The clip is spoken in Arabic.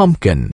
pumpkin